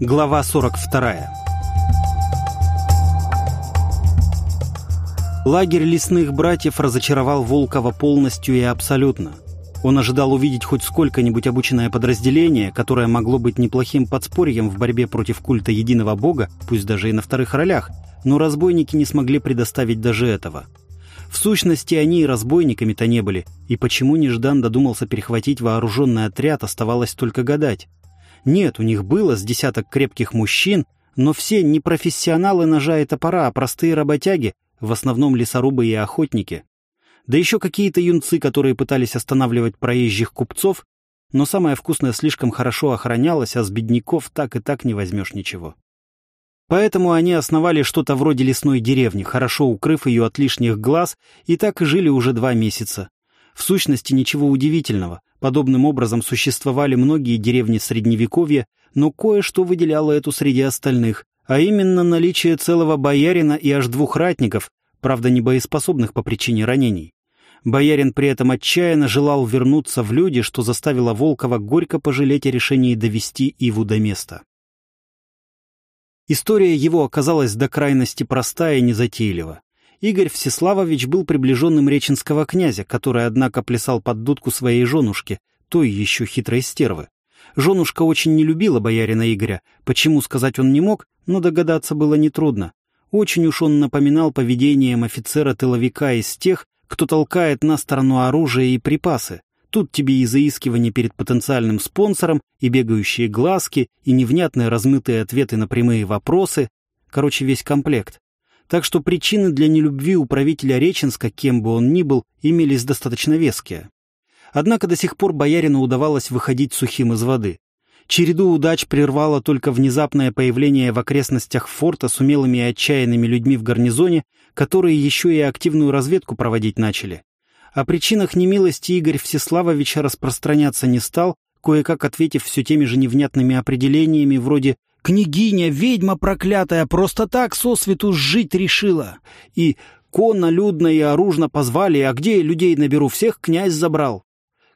Глава 42 Лагерь лесных братьев разочаровал Волкова полностью и абсолютно. Он ожидал увидеть хоть сколько-нибудь обученное подразделение, которое могло быть неплохим подспорьем в борьбе против культа единого бога, пусть даже и на вторых ролях, но разбойники не смогли предоставить даже этого. В сущности, они и разбойниками-то не были, и почему Неждан додумался перехватить вооруженный отряд, оставалось только гадать. Нет, у них было с десяток крепких мужчин, но все не профессионалы ножа и топора, а простые работяги, в основном лесорубы и охотники. Да еще какие-то юнцы, которые пытались останавливать проезжих купцов, но самое вкусное слишком хорошо охранялось, а с бедняков так и так не возьмешь ничего. Поэтому они основали что-то вроде лесной деревни, хорошо укрыв ее от лишних глаз, и так и жили уже два месяца. В сущности, ничего удивительного. Подобным образом существовали многие деревни Средневековья, но кое-что выделяло эту среди остальных, а именно наличие целого боярина и аж двух ратников, правда не боеспособных по причине ранений. Боярин при этом отчаянно желал вернуться в люди, что заставило Волкова горько пожалеть о решении довести Иву до места. История его оказалась до крайности простая и незатейлива. Игорь Всеславович был приближенным реченского князя, который, однако, плясал под дудку своей женушки, той еще хитрой стервы. Женушка очень не любила боярина Игоря, почему сказать он не мог, но догадаться было нетрудно. Очень уж он напоминал поведением офицера-тыловика из тех, кто толкает на сторону оружие и припасы. Тут тебе и заискивание перед потенциальным спонсором, и бегающие глазки, и невнятные размытые ответы на прямые вопросы. Короче, весь комплект. Так что причины для нелюбви у правителя Реченска, кем бы он ни был, имелись достаточно веские. Однако до сих пор боярину удавалось выходить сухим из воды. Череду удач прервало только внезапное появление в окрестностях форта с умелыми и отчаянными людьми в гарнизоне, которые еще и активную разведку проводить начали. О причинах немилости Игорь Всеславович распространяться не стал, кое-как ответив все теми же невнятными определениями вроде Княгиня, ведьма проклятая, просто так сосвету жить решила. И конно, людно и оружно позвали, а где людей наберу, всех князь забрал.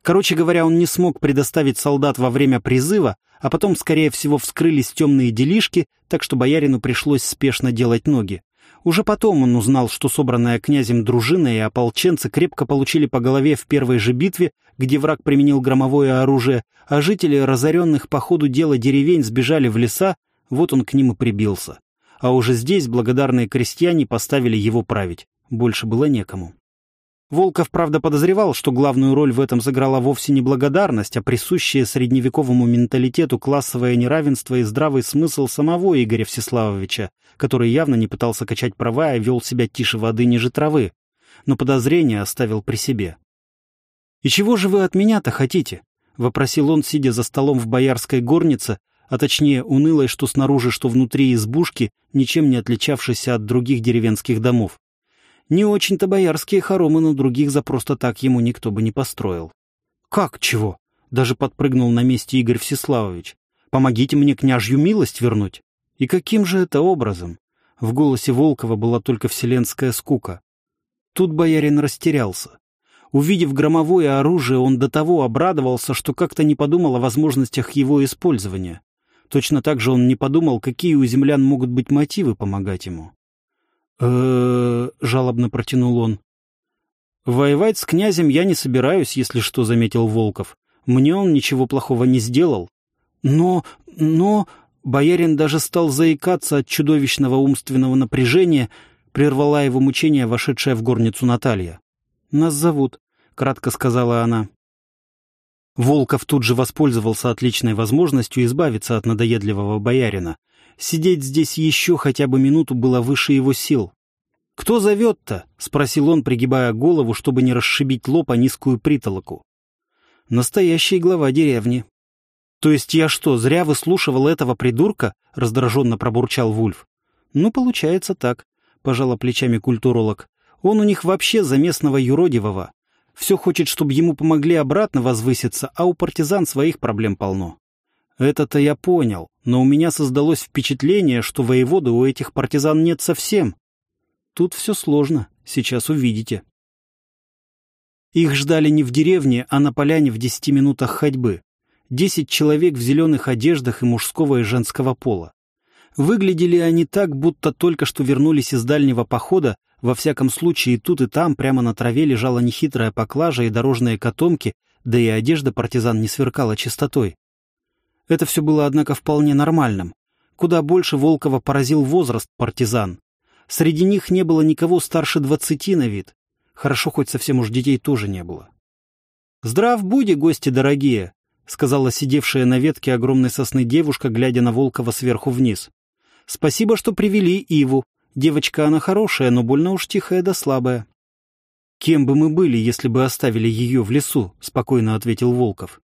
Короче говоря, он не смог предоставить солдат во время призыва, а потом, скорее всего, вскрылись темные делишки, так что боярину пришлось спешно делать ноги. Уже потом он узнал, что собранная князем дружина и ополченцы крепко получили по голове в первой же битве, где враг применил громовое оружие, а жители разоренных по ходу дела деревень сбежали в леса, вот он к ним и прибился. А уже здесь благодарные крестьяне поставили его править. Больше было некому. Волков, правда, подозревал, что главную роль в этом сыграла вовсе не благодарность, а присущее средневековому менталитету классовое неравенство и здравый смысл самого Игоря Всеславовича, который явно не пытался качать права и вел себя тише воды ниже травы, но подозрение оставил при себе. «И чего же вы от меня-то хотите?» — вопросил он, сидя за столом в боярской горнице, а точнее унылой, что снаружи, что внутри избушки, ничем не отличавшейся от других деревенских домов. Не очень-то боярские хоромы, но других за просто так ему никто бы не построил. «Как чего?» — даже подпрыгнул на месте Игорь Всеславович. «Помогите мне княжью милость вернуть». «И каким же это образом?» В голосе Волкова была только вселенская скука. Тут боярин растерялся. Увидев громовое оружие, он до того обрадовался, что как-то не подумал о возможностях его использования. Точно так же он не подумал, какие у землян могут быть мотивы помогать ему жалобно протянул он. «Воевать с князем я не собираюсь, если что», — заметил Волков. «Мне он ничего плохого не сделал». «Но... но...» Боярин даже стал заикаться от чудовищного умственного напряжения, прервала его мучение вошедшая в горницу Наталья. «Нас зовут», — кратко сказала она. Волков тут же воспользовался отличной возможностью избавиться от надоедливого боярина. Сидеть здесь еще хотя бы минуту было выше его сил. «Кто зовет-то?» — спросил он, пригибая голову, чтобы не расшибить лоб о низкую притолоку. «Настоящий глава деревни». «То есть я что, зря выслушивал этого придурка?» — раздраженно пробурчал Вульф. «Ну, получается так», — пожала плечами культуролог. «Он у них вообще за местного юродивого. Все хочет, чтобы ему помогли обратно возвыситься, а у партизан своих проблем полно. Это-то я понял, но у меня создалось впечатление, что воеводы у этих партизан нет совсем. Тут все сложно, сейчас увидите. Их ждали не в деревне, а на поляне в десяти минутах ходьбы. Десять человек в зеленых одеждах и мужского и женского пола. Выглядели они так, будто только что вернулись из дальнего похода, во всяком случае тут и там прямо на траве лежала нехитрая поклажа и дорожные котомки, да и одежда партизан не сверкала чистотой. Это все было, однако, вполне нормальным. Куда больше Волкова поразил возраст партизан. Среди них не было никого старше двадцати на вид. Хорошо, хоть совсем уж детей тоже не было. «Здрав буди, гости дорогие!» — сказала сидевшая на ветке огромной сосны девушка, глядя на Волкова сверху вниз. «Спасибо, что привели Иву. Девочка она хорошая, но больно уж тихая да слабая». «Кем бы мы были, если бы оставили ее в лесу?» — спокойно ответил Волков.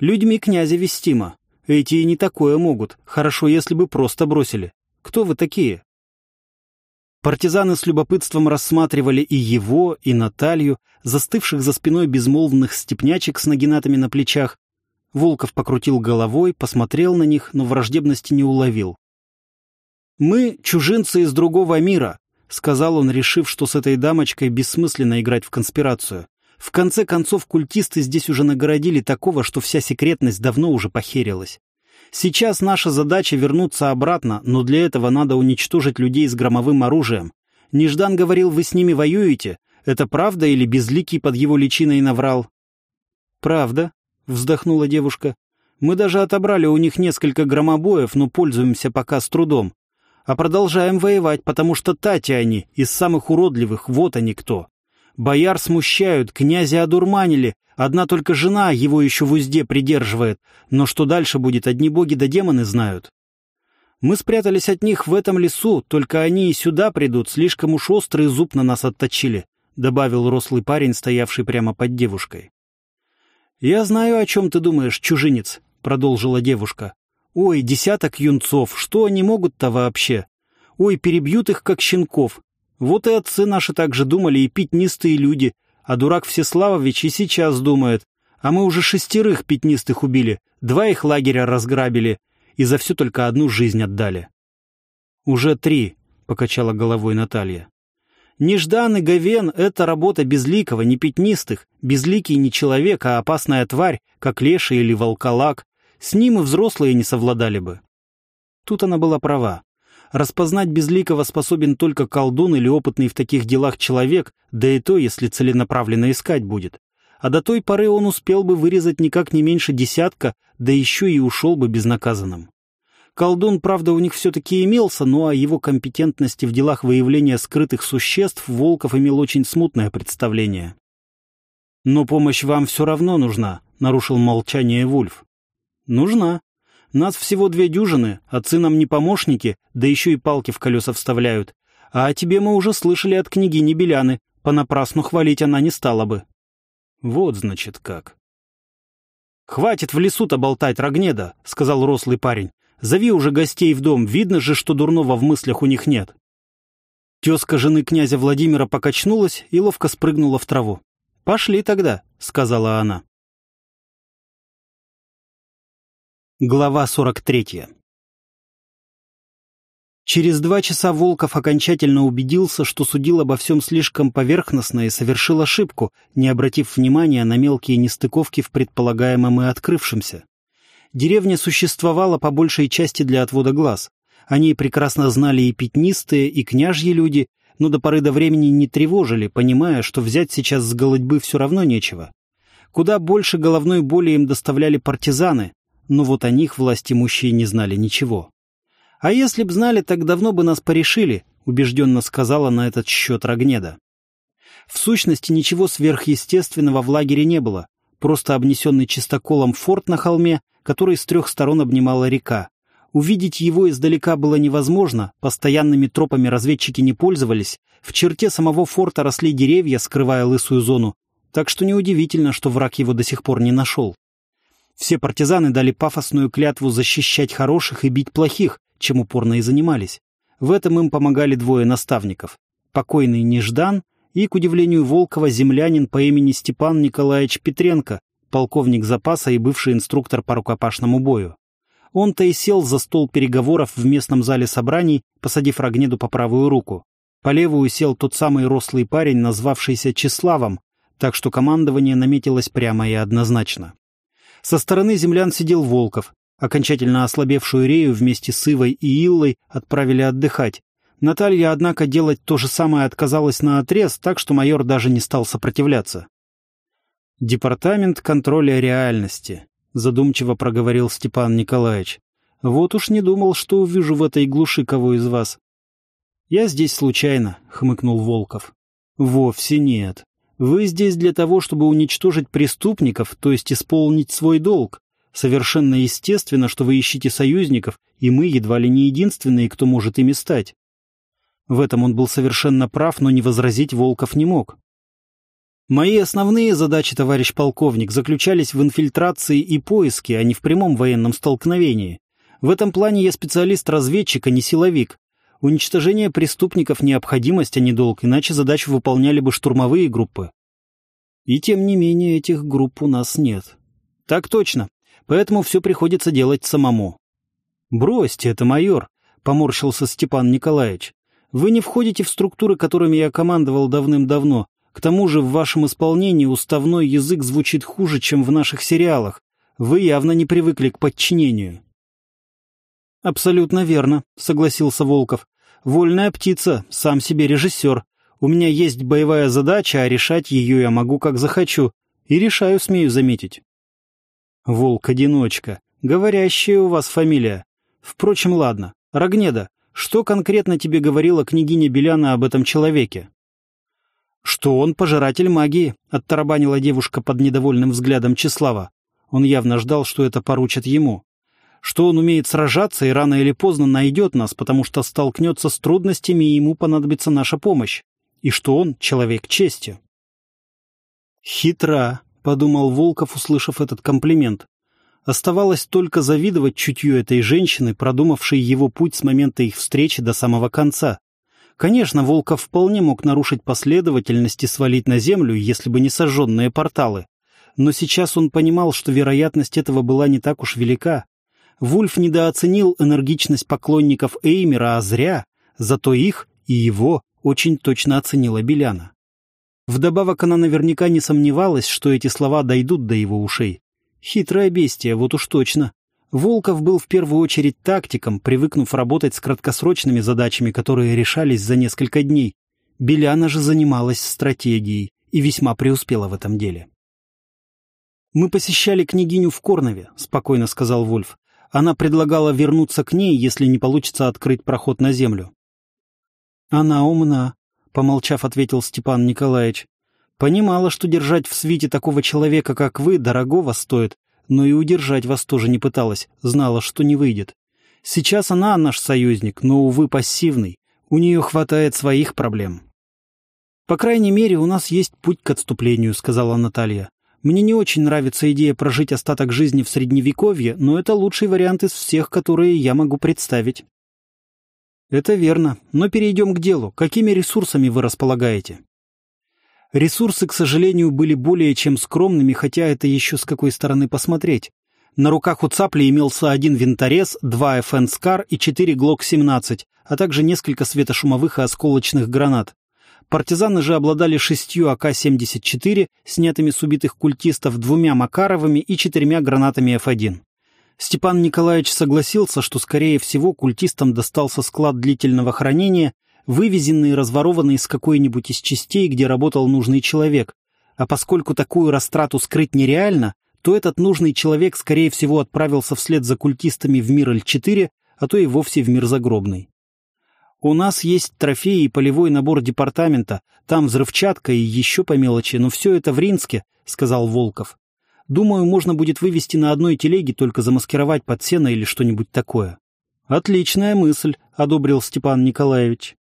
«Людьми князя Вестима. Эти и не такое могут. Хорошо, если бы просто бросили. Кто вы такие?» Партизаны с любопытством рассматривали и его, и Наталью, застывших за спиной безмолвных степнячек с нагинатами на плечах. Волков покрутил головой, посмотрел на них, но враждебности не уловил. «Мы — чужинцы из другого мира», — сказал он, решив, что с этой дамочкой бессмысленно играть в конспирацию. В конце концов, культисты здесь уже нагородили такого, что вся секретность давно уже похерилась. Сейчас наша задача вернуться обратно, но для этого надо уничтожить людей с громовым оружием. Неждан говорил, вы с ними воюете. Это правда или безликий под его личиной наврал? Правда, вздохнула девушка. Мы даже отобрали у них несколько громобоев, но пользуемся пока с трудом. А продолжаем воевать, потому что тати они, из самых уродливых, вот они кто. Бояр смущают, князя одурманили, Одна только жена его еще в узде придерживает, но что дальше будет, одни боги да демоны знают. Мы спрятались от них в этом лесу, только они и сюда придут, слишком уж острый зуб на нас отточили», — добавил рослый парень, стоявший прямо под девушкой. «Я знаю, о чем ты думаешь, чужинец», — продолжила девушка. «Ой, десяток юнцов, что они могут-то вообще? Ой, перебьют их, как щенков. Вот и отцы наши так же думали, и пятнистые люди, а дурак Всеславович и сейчас думает. А мы уже шестерых пятнистых убили, два их лагеря разграбили и за все только одну жизнь отдали. «Уже три», — покачала головой Наталья. «Неждан Говен — это работа безликого, не пятнистых. Безликий не человек, а опасная тварь, как леший или волколак. С ним и взрослые не совладали бы». Тут она была права. Распознать безликого способен только колдун или опытный в таких делах человек, да и то, если целенаправленно искать будет. А до той поры он успел бы вырезать никак не меньше десятка, да еще и ушел бы безнаказанным. Колдун, правда, у них все-таки имелся, но о его компетентности в делах выявления скрытых существ Волков имел очень смутное представление. «Но помощь вам все равно нужна», — нарушил молчание Вульф. «Нужна», нас всего две дюжины, отцы нам не помощники, да еще и палки в колеса вставляют. А о тебе мы уже слышали от княгини Беляны, понапрасну хвалить она не стала бы. Вот, значит, как. «Хватит в лесу-то болтать, Рогнеда», — сказал рослый парень. «Зови уже гостей в дом, видно же, что дурного в мыслях у них нет». Тезка жены князя Владимира покачнулась и ловко спрыгнула в траву. «Пошли тогда», — сказала она. Глава 43 Через два часа Волков окончательно убедился, что судил обо всем слишком поверхностно и совершил ошибку, не обратив внимания на мелкие нестыковки в предполагаемом и открывшемся. Деревня существовала по большей части для отвода глаз. Они прекрасно знали и пятнистые, и княжьи люди, но до поры до времени не тревожили, понимая, что взять сейчас с голодьбы все равно нечего. Куда больше головной боли им доставляли партизаны, но вот о них власти мужчин не знали ничего. «А если б знали, так давно бы нас порешили», — убежденно сказала на этот счет Рогнеда. В сущности, ничего сверхъестественного в лагере не было, просто обнесенный чистоколом форт на холме, который с трех сторон обнимала река. Увидеть его издалека было невозможно, постоянными тропами разведчики не пользовались, в черте самого форта росли деревья, скрывая лысую зону, так что неудивительно, что враг его до сих пор не нашел. Все партизаны дали пафосную клятву защищать хороших и бить плохих, чем упорно и занимались. В этом им помогали двое наставников. Покойный Неждан и, к удивлению Волкова, землянин по имени Степан Николаевич Петренко, полковник запаса и бывший инструктор по рукопашному бою. Он-то и сел за стол переговоров в местном зале собраний, посадив Рогнеду по правую руку. По левую сел тот самый рослый парень, назвавшийся Числавом, так что командование наметилось прямо и однозначно. Со стороны землян сидел Волков. Окончательно ослабевшую Рею вместе с Ивой и Иллой отправили отдыхать. Наталья, однако, делать то же самое отказалась на отрез, так что майор даже не стал сопротивляться. «Департамент контроля реальности», — задумчиво проговорил Степан Николаевич. «Вот уж не думал, что увижу в этой глуши кого из вас». «Я здесь случайно», — хмыкнул Волков. «Вовсе нет. Вы здесь для того, чтобы уничтожить преступников, то есть исполнить свой долг. Совершенно естественно, что вы ищете союзников, и мы едва ли не единственные, кто может ими стать». В этом он был совершенно прав, но не возразить Волков не мог. Мои основные задачи, товарищ полковник, заключались в инфильтрации и поиске, а не в прямом военном столкновении. В этом плане я специалист-разведчик, а не силовик. Уничтожение преступников – необходимость, а не долг, иначе задачу выполняли бы штурмовые группы. И тем не менее этих групп у нас нет. Так точно. Поэтому все приходится делать самому. «Бросьте это, майор», — поморщился Степан Николаевич. «Вы не входите в структуры, которыми я командовал давным-давно, к тому же в вашем исполнении уставной язык звучит хуже, чем в наших сериалах. Вы явно не привыкли к подчинению. «Абсолютно верно», — согласился Волков. «Вольная птица, сам себе режиссер. У меня есть боевая задача, а решать ее я могу как захочу. И решаю, смею заметить». «Волк-одиночка. Говорящая у вас фамилия. Впрочем, ладно. Рогнеда, что конкретно тебе говорила княгиня Беляна об этом человеке?» «Что он пожиратель магии», — оттарабанила девушка под недовольным взглядом Числава. Он явно ждал, что это поручат ему. Что он умеет сражаться и рано или поздно найдет нас, потому что столкнется с трудностями, и ему понадобится наша помощь. И что он человек чести. «Хитра», — подумал Волков, услышав этот комплимент. Оставалось только завидовать чутью этой женщины, продумавшей его путь с момента их встречи до самого конца. Конечно, Волков вполне мог нарушить последовательность и свалить на землю, если бы не сожженные порталы. Но сейчас он понимал, что вероятность этого была не так уж велика. Вульф недооценил энергичность поклонников Эймера, а зря, зато их и его очень точно оценила Беляна. Вдобавок она наверняка не сомневалась, что эти слова дойдут до его ушей. Хитрое бестие, вот уж точно. Волков был в первую очередь тактиком, привыкнув работать с краткосрочными задачами, которые решались за несколько дней. Беляна же занималась стратегией и весьма преуспела в этом деле. «Мы посещали княгиню в Корнове», — спокойно сказал Вольф. «Она предлагала вернуться к ней, если не получится открыть проход на землю». «Она умна», — помолчав, ответил Степан Николаевич. «Понимала, что держать в свите такого человека, как вы, дорогого стоит, но и удержать вас тоже не пыталась, знала, что не выйдет. Сейчас она наш союзник, но, увы, пассивный. У нее хватает своих проблем. «По крайней мере, у нас есть путь к отступлению», — сказала Наталья. «Мне не очень нравится идея прожить остаток жизни в Средневековье, но это лучший вариант из всех, которые я могу представить». «Это верно, но перейдем к делу. Какими ресурсами вы располагаете?» Ресурсы, к сожалению, были более чем скромными, хотя это еще с какой стороны посмотреть. На руках у цапли имелся один винторез, два FN Скар и четыре ГЛОК-17, а также несколько светошумовых и осколочных гранат. Партизаны же обладали шестью АК-74, снятыми с убитых культистов двумя Макаровыми и четырьмя гранатами F1. Степан Николаевич согласился, что, скорее всего, культистам достался склад длительного хранения, вывезенный и разворованный из какой-нибудь из частей, где работал нужный человек. А поскольку такую растрату скрыть нереально, то этот нужный человек, скорее всего, отправился вслед за культистами в мир Л-4, а то и вовсе в мир загробный. «У нас есть трофеи и полевой набор департамента, там взрывчатка и еще по мелочи, но все это в Ринске», — сказал Волков. «Думаю, можно будет вывести на одной телеге, только замаскировать под сено или что-нибудь такое». «Отличная мысль», — одобрил Степан Николаевич.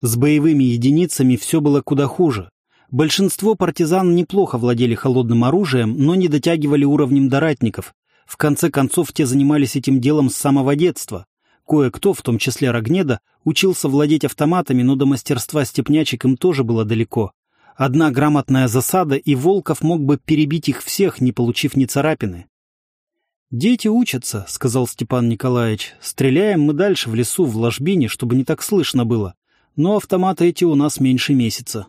С боевыми единицами все было куда хуже. Большинство партизан неплохо владели холодным оружием, но не дотягивали уровнем доратников. В конце концов, те занимались этим делом с самого детства. Кое-кто, в том числе Рогнеда, учился владеть автоматами, но до мастерства степнячек им тоже было далеко. Одна грамотная засада, и Волков мог бы перебить их всех, не получив ни царапины. «Дети учатся», — сказал Степан Николаевич. «Стреляем мы дальше в лесу, в ложбине, чтобы не так слышно было но автоматы эти у нас меньше месяца.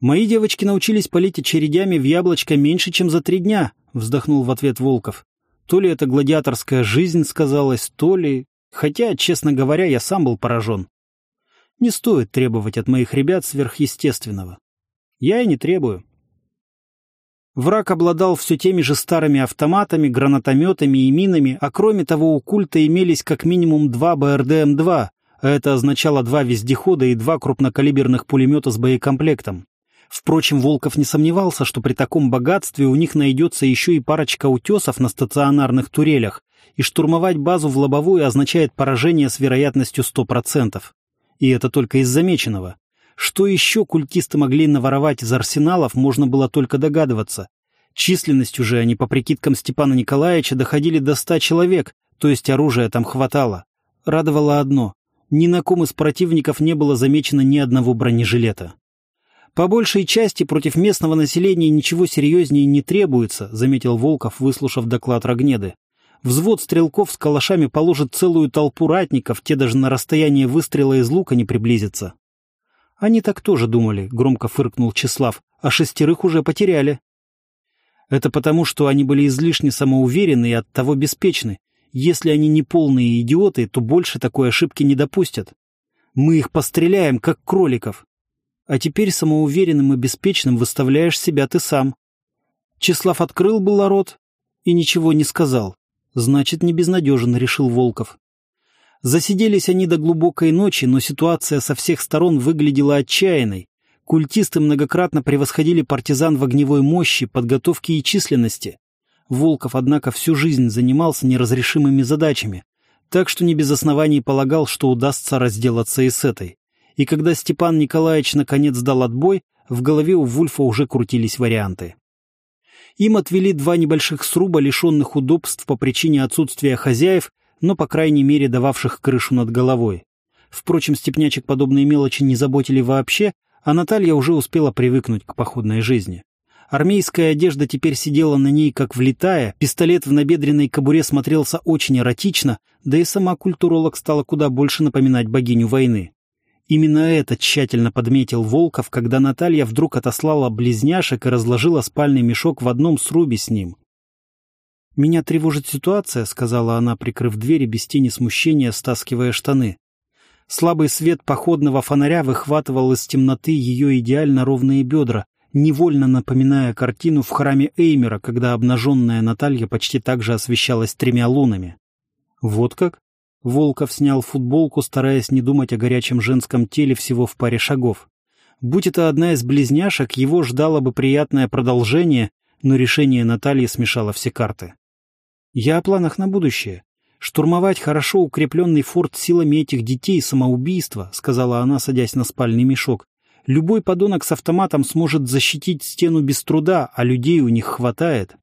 Мои девочки научились палить очередями в яблочко меньше, чем за три дня, вздохнул в ответ Волков. То ли это гладиаторская жизнь сказалась, то ли... Хотя, честно говоря, я сам был поражен. Не стоит требовать от моих ребят сверхъестественного. Я и не требую. Враг обладал все теми же старыми автоматами, гранатометами и минами, а кроме того у культа имелись как минимум два БРДМ-2, а это означало два вездехода и два крупнокалиберных пулемета с боекомплектом. Впрочем, Волков не сомневался, что при таком богатстве у них найдется еще и парочка утесов на стационарных турелях, и штурмовать базу в лобовую означает поражение с вероятностью 100%. И это только из замеченного. Что еще культисты могли наворовать из арсеналов, можно было только догадываться. Численностью же они, по прикидкам Степана Николаевича, доходили до ста человек, то есть оружия там хватало. Радовало одно — ни на ком из противников не было замечено ни одного бронежилета. «По большей части против местного населения ничего серьезнее не требуется», заметил Волков, выслушав доклад Рогнеды. «Взвод стрелков с калашами положит целую толпу ратников, те даже на расстояние выстрела из лука не приблизятся». «Они так тоже думали», — громко фыркнул Числав, «а шестерых уже потеряли». «Это потому, что они были излишне самоуверены и оттого беспечны. Если они не полные идиоты, то больше такой ошибки не допустят. Мы их постреляем, как кроликов, а теперь самоуверенным и беспечным выставляешь себя ты сам. Числав открыл было рот и ничего не сказал. Значит, не безнадежен, решил Волков. Засиделись они до глубокой ночи, но ситуация со всех сторон выглядела отчаянной. Культисты многократно превосходили партизан в огневой мощи, подготовке и численности. Волков, однако, всю жизнь занимался неразрешимыми задачами, так что не без оснований полагал, что удастся разделаться и с этой и когда Степан Николаевич наконец дал отбой, в голове у Вульфа уже крутились варианты. Им отвели два небольших сруба, лишенных удобств по причине отсутствия хозяев, но, по крайней мере, дававших крышу над головой. Впрочем, степнячек подобные мелочи не заботили вообще, а Наталья уже успела привыкнуть к походной жизни. Армейская одежда теперь сидела на ней как влитая, пистолет в набедренной кобуре смотрелся очень эротично, да и сама культуролог стала куда больше напоминать богиню войны. Именно это тщательно подметил Волков, когда Наталья вдруг отослала близняшек и разложила спальный мешок в одном срубе с ним. «Меня тревожит ситуация», — сказала она, прикрыв дверь и без тени смущения, стаскивая штаны. Слабый свет походного фонаря выхватывал из темноты ее идеально ровные бедра, невольно напоминая картину в храме Эймера, когда обнаженная Наталья почти так же освещалась тремя лунами. «Вот как?» Волков снял футболку, стараясь не думать о горячем женском теле всего в паре шагов. Будь это одна из близняшек, его ждало бы приятное продолжение, но решение Натальи смешало все карты. «Я о планах на будущее. Штурмовать хорошо укрепленный форт силами этих детей — самоубийство», — сказала она, садясь на спальный мешок. «Любой подонок с автоматом сможет защитить стену без труда, а людей у них хватает».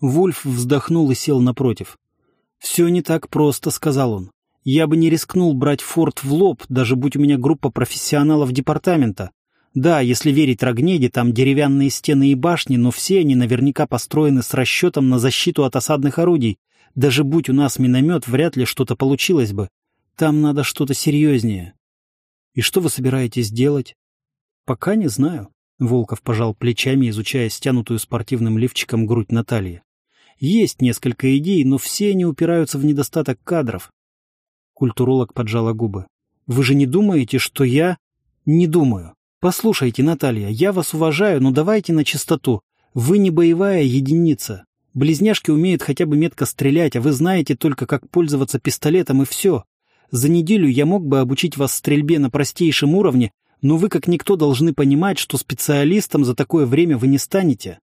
Вульф вздохнул и сел напротив. «Все не так просто», — сказал он. «Я бы не рискнул брать форт в лоб, даже будь у меня группа профессионалов департамента. Да, если верить Рогнеде, там деревянные стены и башни, но все они наверняка построены с расчетом на защиту от осадных орудий. Даже будь у нас миномет, вряд ли что-то получилось бы. Там надо что-то серьезнее». «И что вы собираетесь делать?» «Пока не знаю», — Волков пожал плечами, изучая стянутую спортивным лифчиком грудь Натальи. Есть несколько идей, но все они упираются в недостаток кадров. Культуролог поджала губы. Вы же не думаете, что я... Не думаю. Послушайте, Наталья, я вас уважаю, но давайте на чистоту. Вы не боевая единица. Близняшки умеют хотя бы метко стрелять, а вы знаете только, как пользоваться пистолетом и все. За неделю я мог бы обучить вас стрельбе на простейшем уровне, но вы как никто должны понимать, что специалистом за такое время вы не станете.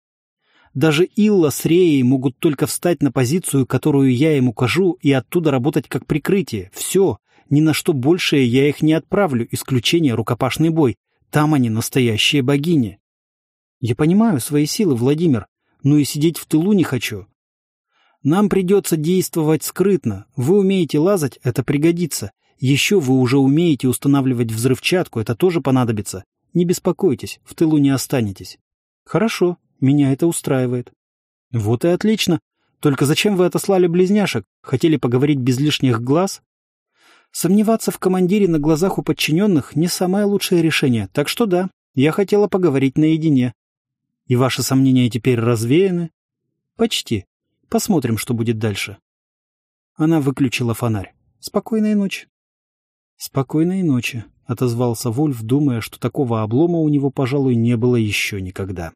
Даже Илла с Реей могут только встать на позицию, которую я им укажу, и оттуда работать как прикрытие. Все. Ни на что большее я их не отправлю, исключение рукопашный бой. Там они настоящие богини. Я понимаю свои силы, Владимир, но и сидеть в тылу не хочу. Нам придется действовать скрытно. Вы умеете лазать, это пригодится. Еще вы уже умеете устанавливать взрывчатку, это тоже понадобится. Не беспокойтесь, в тылу не останетесь. Хорошо, меня это устраивает. Вот и отлично. Только зачем вы отослали близняшек? Хотели поговорить без лишних глаз? Сомневаться в командире на глазах у подчиненных не самое лучшее решение, так что да, я хотела поговорить наедине. И ваши сомнения теперь развеяны? Почти. Посмотрим, что будет дальше. Она выключила фонарь. Спокойной ночи. Спокойной ночи, отозвался Вольф, думая, что такого облома у него, пожалуй, не было еще никогда.